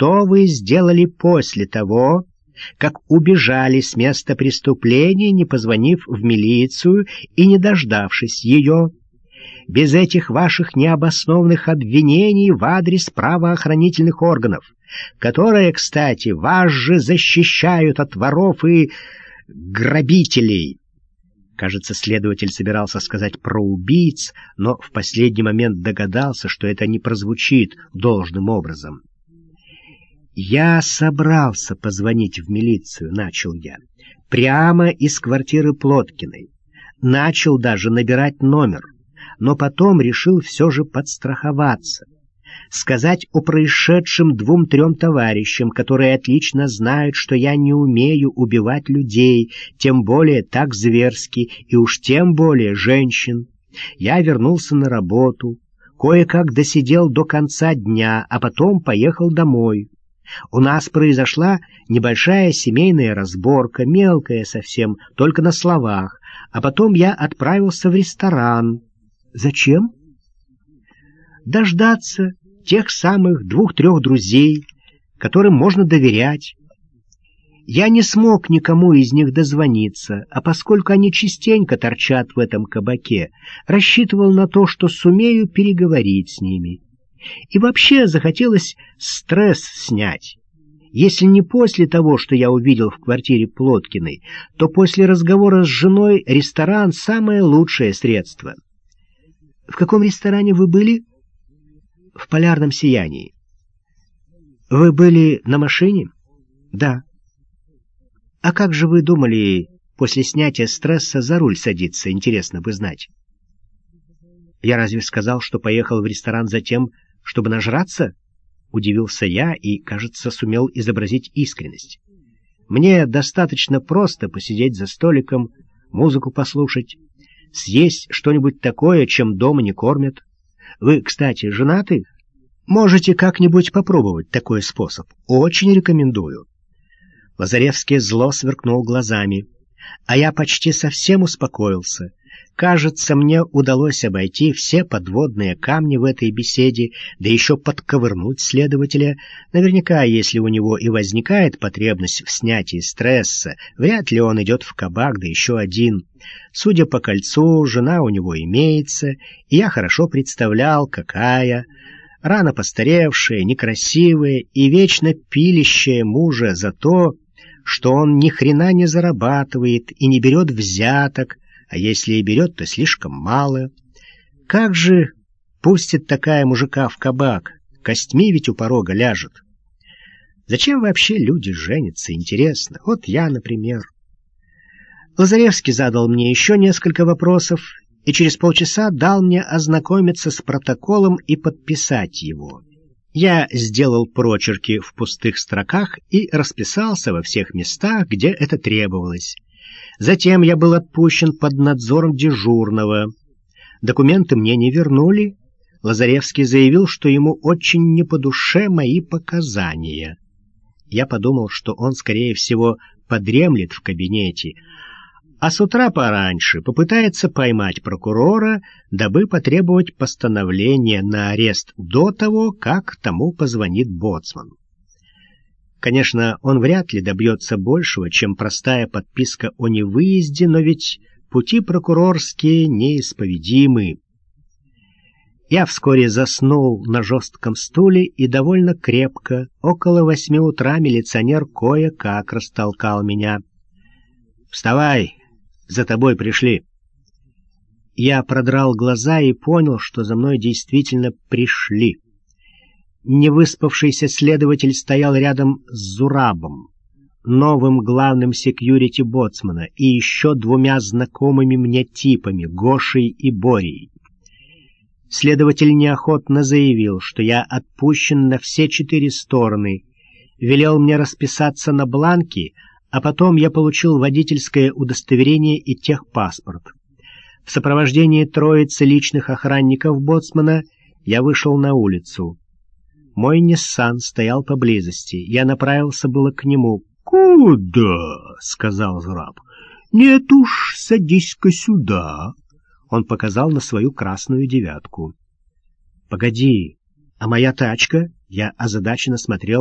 что вы сделали после того, как убежали с места преступления, не позвонив в милицию и не дождавшись ее. Без этих ваших необоснованных обвинений в адрес правоохранительных органов, которые, кстати, вас же защищают от воров и грабителей. Кажется, следователь собирался сказать про убийц, но в последний момент догадался, что это не прозвучит должным образом. «Я собрался позвонить в милицию», — начал я, — «прямо из квартиры Плоткиной. Начал даже набирать номер, но потом решил все же подстраховаться. Сказать о происшедшем двум-трем товарищам, которые отлично знают, что я не умею убивать людей, тем более так зверски, и уж тем более женщин. Я вернулся на работу, кое-как досидел до конца дня, а потом поехал домой. У нас произошла небольшая семейная разборка, мелкая совсем, только на словах, а потом я отправился в ресторан. Зачем? Дождаться тех самых двух-трех друзей, которым можно доверять. Я не смог никому из них дозвониться, а поскольку они частенько торчат в этом кабаке, рассчитывал на то, что сумею переговорить с ними. И вообще захотелось стресс снять. Если не после того, что я увидел в квартире Плоткиной, то после разговора с женой ресторан — самое лучшее средство. В каком ресторане вы были? В полярном сиянии. Вы были на машине? Да. А как же вы думали после снятия стресса за руль садиться, интересно бы знать? Я разве сказал, что поехал в ресторан за тем, чтобы нажраться? Удивился я и, кажется, сумел изобразить искренность. Мне достаточно просто посидеть за столиком, музыку послушать, съесть что-нибудь такое, чем дома не кормят. Вы, кстати, женаты? Можете как-нибудь попробовать такой способ. Очень рекомендую. Лазаревский зло сверкнул глазами, а я почти совсем успокоился. Кажется, мне удалось обойти все подводные камни в этой беседе, да еще подковырнуть следователя. Наверняка, если у него и возникает потребность в снятии стресса, вряд ли он идет в кабак, да еще один. Судя по кольцу, жена у него имеется, и я хорошо представлял, какая... Рано постаревшая, некрасивая и вечно пилищая мужа за то, что он ни хрена не зарабатывает и не берет взяток, а если и берет, то слишком мало. Как же пустит такая мужика в кабак? Костьми ведь у порога ляжет. Зачем вообще люди женятся, интересно? Вот я, например. Лазаревский задал мне еще несколько вопросов и через полчаса дал мне ознакомиться с протоколом и подписать его. Я сделал прочерки в пустых строках и расписался во всех местах, где это требовалось. Затем я был отпущен под надзором дежурного. Документы мне не вернули. Лазаревский заявил, что ему очень не по душе мои показания. Я подумал, что он, скорее всего, подремлет в кабинете, а с утра пораньше попытается поймать прокурора, дабы потребовать постановления на арест до того, как тому позвонит боцман. Конечно, он вряд ли добьется большего, чем простая подписка о невыезде, но ведь пути прокурорские неисповедимы. Я вскоре заснул на жестком стуле и довольно крепко. Около восьми утра милиционер кое-как растолкал меня. «Вставай, за тобой пришли». Я продрал глаза и понял, что за мной действительно пришли. Невыспавшийся следователь стоял рядом с Зурабом, новым главным секьюрити боцмана, и еще двумя знакомыми мне типами, Гошей и Борей. Следователь неохотно заявил, что я отпущен на все четыре стороны, велел мне расписаться на бланке, а потом я получил водительское удостоверение и техпаспорт. В сопровождении троицы личных охранников боцмана я вышел на улицу. Мой Ниссан стоял поблизости. Я направился было к нему. «Куда?» — сказал Зураб. «Нет уж, садись-ка сюда». Он показал на свою красную девятку. «Погоди, а моя тачка?» Я озадаченно смотрел